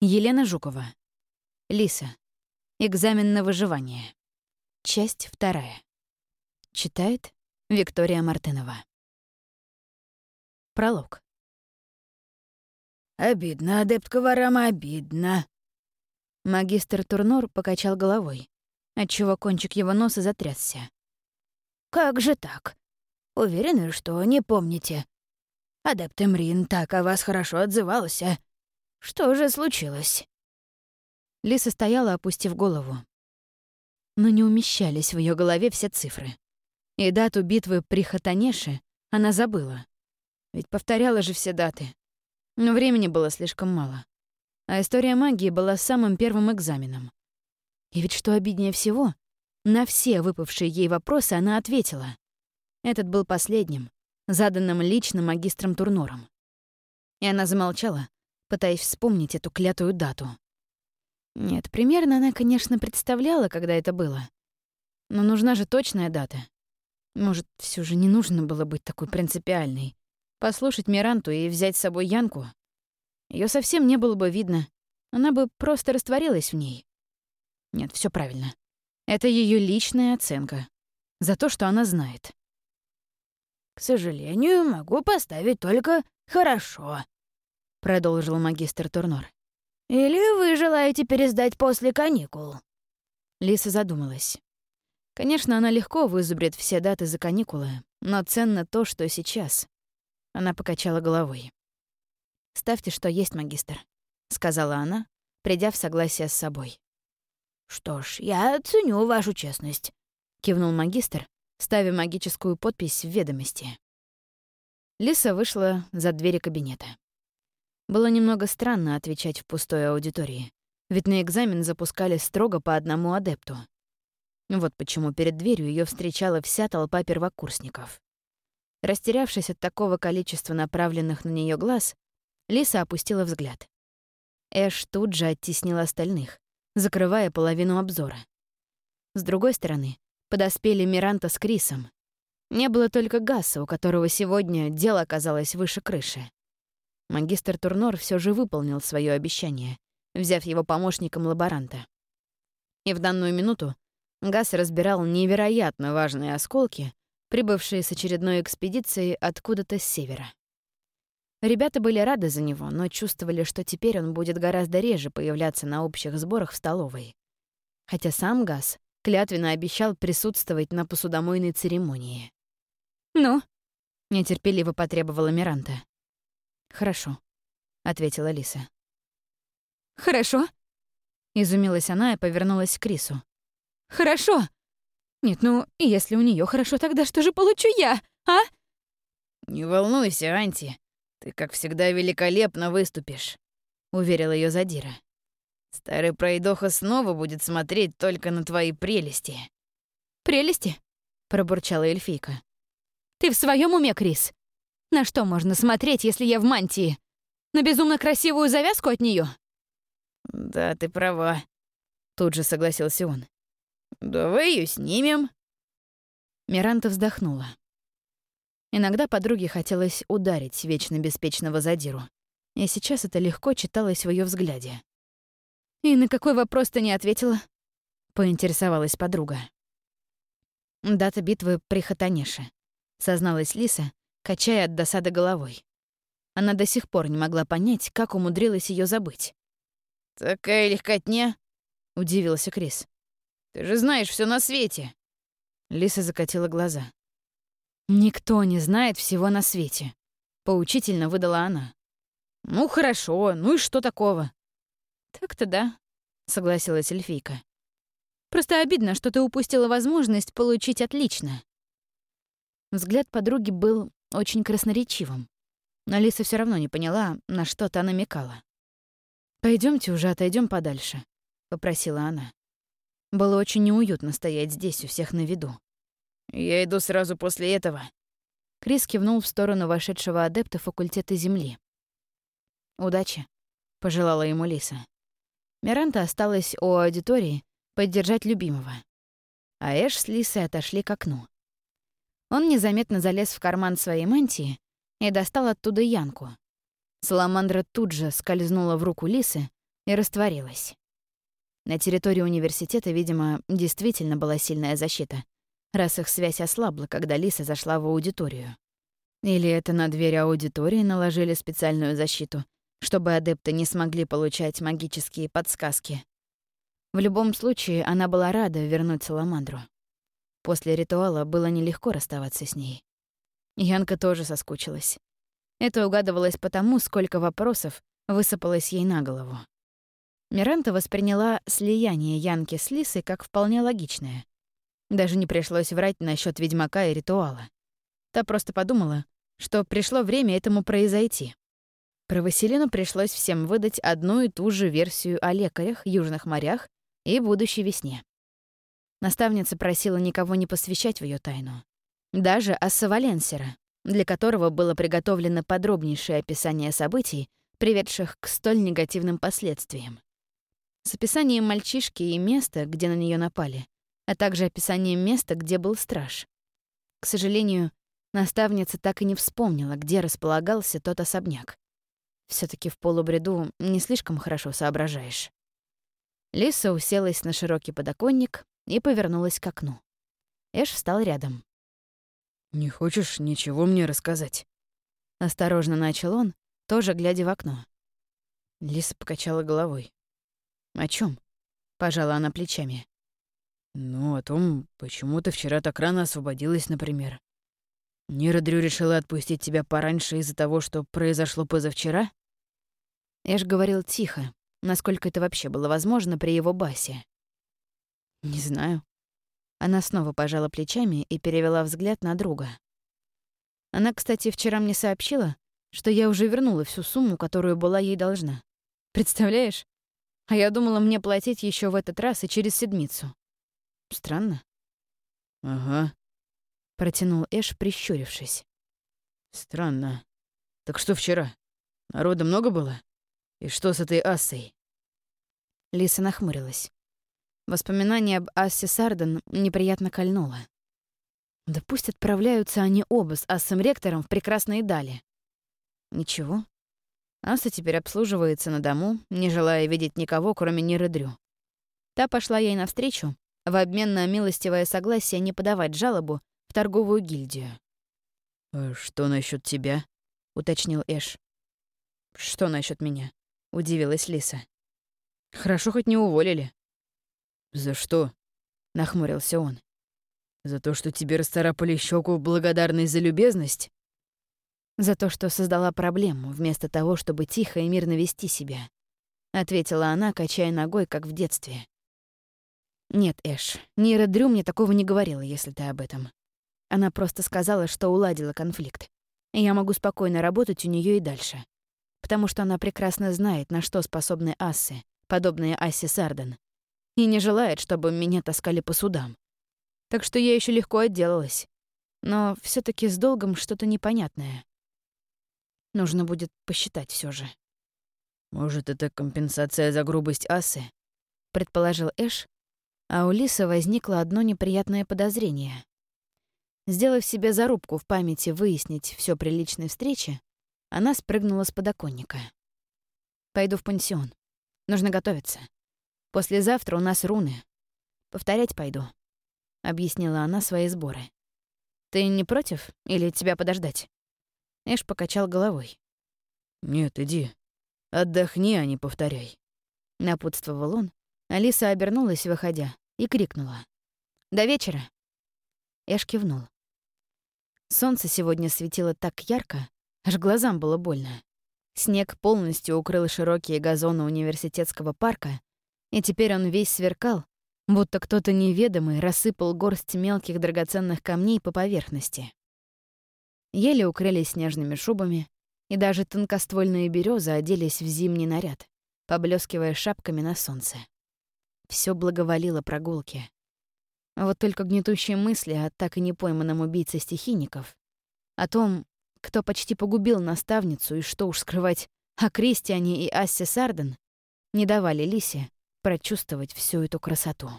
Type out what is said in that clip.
Елена Жукова. Лиса. Экзамен на выживание. Часть вторая. Читает Виктория Мартынова. Пролог. «Обидно, адепт Коварама, обидно». Магистр Турнор покачал головой, отчего кончик его носа затрясся. «Как же так? Уверены, что не помните? Адепт Эмрин так о вас хорошо отзывался. Что же случилось?» Лиса стояла, опустив голову. Но не умещались в ее голове все цифры. И дату битвы при Хатанеше она забыла. Ведь повторяла же все даты. Но времени было слишком мало. А история магии была самым первым экзаменом. И ведь что обиднее всего, на все выпавшие ей вопросы она ответила. Этот был последним, заданным лично магистром Турнором. И она замолчала, пытаясь вспомнить эту клятую дату. Нет, примерно она, конечно, представляла, когда это было. Но нужна же точная дата. Может, все же не нужно было быть такой принципиальной. Послушать Миранту и взять с собой Янку? Ее совсем не было бы видно. Она бы просто растворилась в ней. Нет, все правильно. Это ее личная оценка. За то, что она знает. «К сожалению, могу поставить только «хорошо», — продолжил магистр Турнор. «Или вы желаете пересдать после каникул?» Лиса задумалась. Конечно, она легко вызубрит все даты за каникулы, но ценно то, что сейчас. Она покачала головой. «Ставьте, что есть, магистр», — сказала она, придя в согласие с собой. «Что ж, я ценю вашу честность», — кивнул магистр, ставя магическую подпись в ведомости. Лиса вышла за двери кабинета. Было немного странно отвечать в пустой аудитории, ведь на экзамен запускали строго по одному адепту. Вот почему перед дверью ее встречала вся толпа первокурсников. Растерявшись от такого количества направленных на нее глаз, Лиса опустила взгляд. Эш тут же оттеснил остальных, закрывая половину обзора. С другой стороны, подоспели Миранта с Крисом. Не было только Гасса, у которого сегодня дело оказалось выше крыши. Магистр Турнор все же выполнил свое обещание, взяв его помощником лаборанта. И в данную минуту Гас разбирал невероятно важные осколки, прибывшие с очередной экспедиции откуда-то с севера. Ребята были рады за него, но чувствовали, что теперь он будет гораздо реже появляться на общих сборах в столовой. Хотя сам Гас клятвенно обещал присутствовать на посудомойной церемонии. «Ну?» — нетерпеливо потребовала Миранта. «Хорошо», — ответила Лиса. «Хорошо?» — изумилась она и повернулась к Крису. «Хорошо! Нет, ну, если у нее хорошо, тогда что же получу я, а?» «Не волнуйся, Анти. Ты, как всегда, великолепно выступишь», — уверил ее Задира. «Старый пройдоха снова будет смотреть только на твои прелести». «Прелести?» — пробурчала эльфийка. «Ты в своем уме, Крис? На что можно смотреть, если я в мантии? На безумно красивую завязку от нее? «Да, ты права», — тут же согласился он. «Давай ее снимем». Миранта вздохнула. Иногда подруге хотелось ударить вечно беспечного задиру. И сейчас это легко читалось в ее взгляде. «И на какой вопрос ты не ответила?» — поинтересовалась подруга. «Дата битвы при Хатанеше», — созналась Лиса, качая от досады головой. Она до сих пор не могла понять, как умудрилась ее забыть. «Такая легкотня?» — удивился Крис. «Ты же знаешь все на свете!» Лиса закатила глаза. «Никто не знает всего на свете», — поучительно выдала она. «Ну хорошо, ну и что такого?» «Так-то да», — согласилась эльфийка. «Просто обидно, что ты упустила возможность получить отлично». Взгляд подруги был очень красноречивым. Но Лиса все равно не поняла, на что-то намекала. Пойдемте уже отойдем подальше», — попросила она. Было очень неуютно стоять здесь у всех на виду. «Я иду сразу после этого». Крис кивнул в сторону вошедшего адепта факультета Земли. «Удачи», — пожелала ему Лиса. Миранта осталась у аудитории поддержать любимого. А Эш с Лисой отошли к окну. Он незаметно залез в карман своей мантии и достал оттуда Янку. Саламандра тут же скользнула в руку Лисы, и растворилась. На территории университета, видимо, действительно была сильная защита, раз их связь ослабла, когда Лиса зашла в аудиторию. Или это на дверь аудитории наложили специальную защиту, чтобы адепты не смогли получать магические подсказки. В любом случае, она была рада вернуть Саламандру. После ритуала было нелегко расставаться с ней. Янка тоже соскучилась. Это угадывалось потому, сколько вопросов высыпалось ей на голову. Миранта восприняла слияние Янки с Лисой как вполне логичное. Даже не пришлось врать насчет ведьмака и ритуала. Та просто подумала, что пришло время этому произойти. Про Василину пришлось всем выдать одну и ту же версию о лекарях, южных морях и будущей весне. Наставница просила никого не посвящать в ее тайну. Даже Асса Валенсера, для которого было приготовлено подробнейшее описание событий, приведших к столь негативным последствиям. С описанием мальчишки и места, где на нее напали, а также описанием места, где был страж. К сожалению, наставница так и не вспомнила, где располагался тот особняк. все таки в полубреду не слишком хорошо соображаешь. Лиса уселась на широкий подоконник и повернулась к окну. Эш встал рядом. «Не хочешь ничего мне рассказать?» Осторожно начал он, тоже глядя в окно. Лиса покачала головой. «О чем? пожала она плечами. «Ну, о том, почему ты вчера так рано освободилась, например. Нира Дрю решила отпустить тебя пораньше из-за того, что произошло позавчера?» Эш говорил тихо, насколько это вообще было возможно при его басе. «Не знаю», она снова пожала плечами и перевела взгляд на друга. Она, кстати, вчера мне сообщила, что я уже вернула всю сумму, которую была ей должна. Представляешь? А я думала мне платить еще в этот раз и через седмицу. Странно. «Ага», — протянул Эш, прищурившись. «Странно. Так что вчера? Народа много было? И что с этой ассой?» Лиса нахмурилась. Воспоминание об Ассе Сарден неприятно кольнуло. Да пусть отправляются они оба с Ассом Ректором в прекрасные дали. Ничего. Аса теперь обслуживается на дому, не желая видеть никого, кроме Ниры Дрю. Та пошла ей навстречу, в обмен на милостивое согласие не подавать жалобу в торговую гильдию. «А «Что насчет тебя?» — уточнил Эш. «Что насчет меня?» — удивилась Лиса. «Хорошо, хоть не уволили. «За что?» — нахмурился он. «За то, что тебе расцарапали щеку благодарность за любезность?» «За то, что создала проблему, вместо того, чтобы тихо и мирно вести себя», — ответила она, качая ногой, как в детстве. «Нет, Эш, Нира Дрю мне такого не говорила, если ты об этом. Она просто сказала, что уладила конфликт. И я могу спокойно работать у нее и дальше. Потому что она прекрасно знает, на что способны ассы, подобные Ассе Сарден и не желает, чтобы меня таскали по судам. Так что я еще легко отделалась. Но все таки с долгом что-то непонятное. Нужно будет посчитать все же. «Может, это компенсация за грубость асы?» — предположил Эш, а у Лисы возникло одно неприятное подозрение. Сделав себе зарубку в памяти выяснить все при личной встрече, она спрыгнула с подоконника. «Пойду в пансион. Нужно готовиться». Послезавтра у нас руны. Повторять пойду», — объяснила она свои сборы. «Ты не против? Или тебя подождать?» Эш покачал головой. «Нет, иди. Отдохни, а не повторяй», — напутствовал он. Алиса обернулась, выходя, и крикнула. «До вечера!» Эш кивнул. Солнце сегодня светило так ярко, аж глазам было больно. Снег полностью укрыл широкие газоны университетского парка, и теперь он весь сверкал, будто кто-то неведомый рассыпал горсть мелких драгоценных камней по поверхности. Еле укрылись снежными шубами, и даже тонкоствольные березы оделись в зимний наряд, поблескивая шапками на солнце. Все благоволило прогулке. Вот только гнетущие мысли о так и не пойманном убийце стихийников, о том, кто почти погубил наставницу и что уж скрывать о Кристиане и Ассе Сарден, не давали Лисе прочувствовать всю эту красоту.